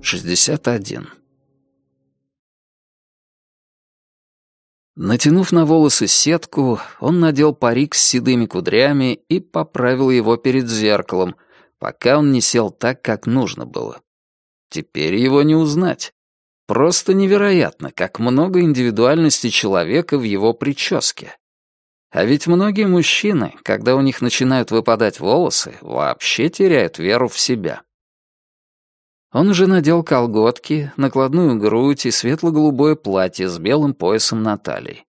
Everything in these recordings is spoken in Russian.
Шестьдесят один. Натянув на волосы сетку, он надел парик с седыми кудрями и поправил его перед зеркалом, пока он не сел так, как нужно было. Теперь его не узнать. Просто невероятно, как много индивидуальности человека в его прическе. А ведь многие мужчины, когда у них начинают выпадать волосы, вообще теряют веру в себя. Он уже надел колготки, накладную грудь и светло-голубое платье с белым поясом на талии.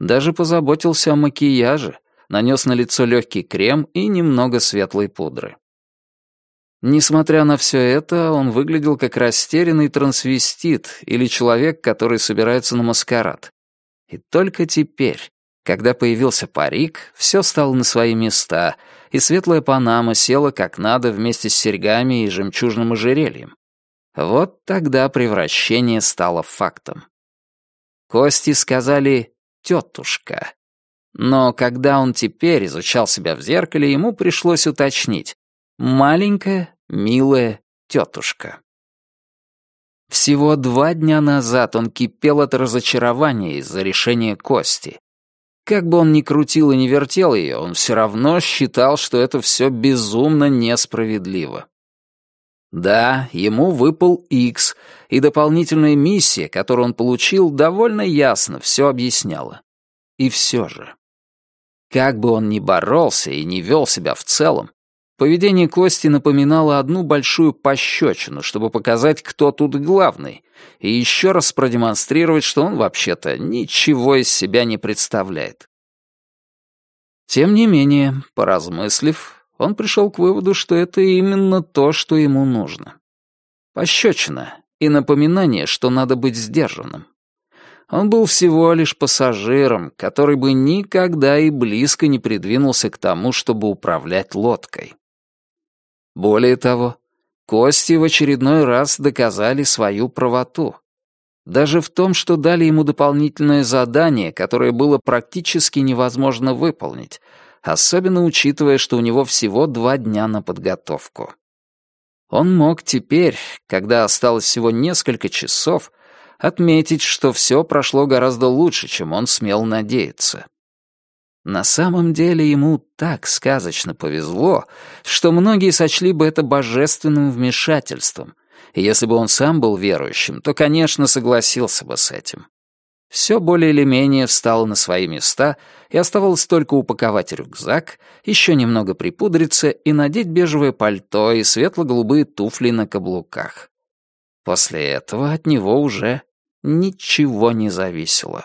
Даже позаботился о макияже, нанес на лицо легкий крем и немного светлой пудры. Несмотря на все это, он выглядел как растерянный трансвестит или человек, который собирается на маскарад. И только теперь, когда появился парик, все стало на свои места, и светлая панама села как надо вместе с серьгами и жемчужным ожерельем. Вот тогда превращение стало фактом. Кости сказали «тетушка». Но когда он теперь изучал себя в зеркале, ему пришлось уточнить «маленькая, милая тетушка». Всего два дня назад он кипел от разочарования из-за решения Кости. Как бы он ни крутил и не вертел ее, он все равно считал, что это все безумно несправедливо. Да, ему выпал X, и дополнительная миссия, которую он получил, довольно ясно все объясняла. И все же. Как бы он ни боролся и не вел себя в целом, поведение Кости напоминало одну большую пощечину, чтобы показать, кто тут главный, и еще раз продемонстрировать, что он вообще-то ничего из себя не представляет. Тем не менее, поразмыслив, он пришел к выводу, что это именно то, что ему нужно. Пощечина и напоминание, что надо быть сдержанным. Он был всего лишь пассажиром, который бы никогда и близко не придвинулся к тому, чтобы управлять лодкой. Более того, Кости в очередной раз доказали свою правоту. Даже в том, что дали ему дополнительное задание, которое было практически невозможно выполнить, особенно учитывая, что у него всего два дня на подготовку. Он мог теперь, когда осталось всего несколько часов, отметить, что все прошло гораздо лучше, чем он смел надеяться. На самом деле ему так сказочно повезло, что многие сочли бы это божественным вмешательством, и если бы он сам был верующим, то, конечно, согласился бы с этим. Все более или менее встало на свои места, и оставалось только упаковать рюкзак, еще немного припудриться и надеть бежевое пальто и светло-голубые туфли на каблуках. После этого от него уже ничего не зависело.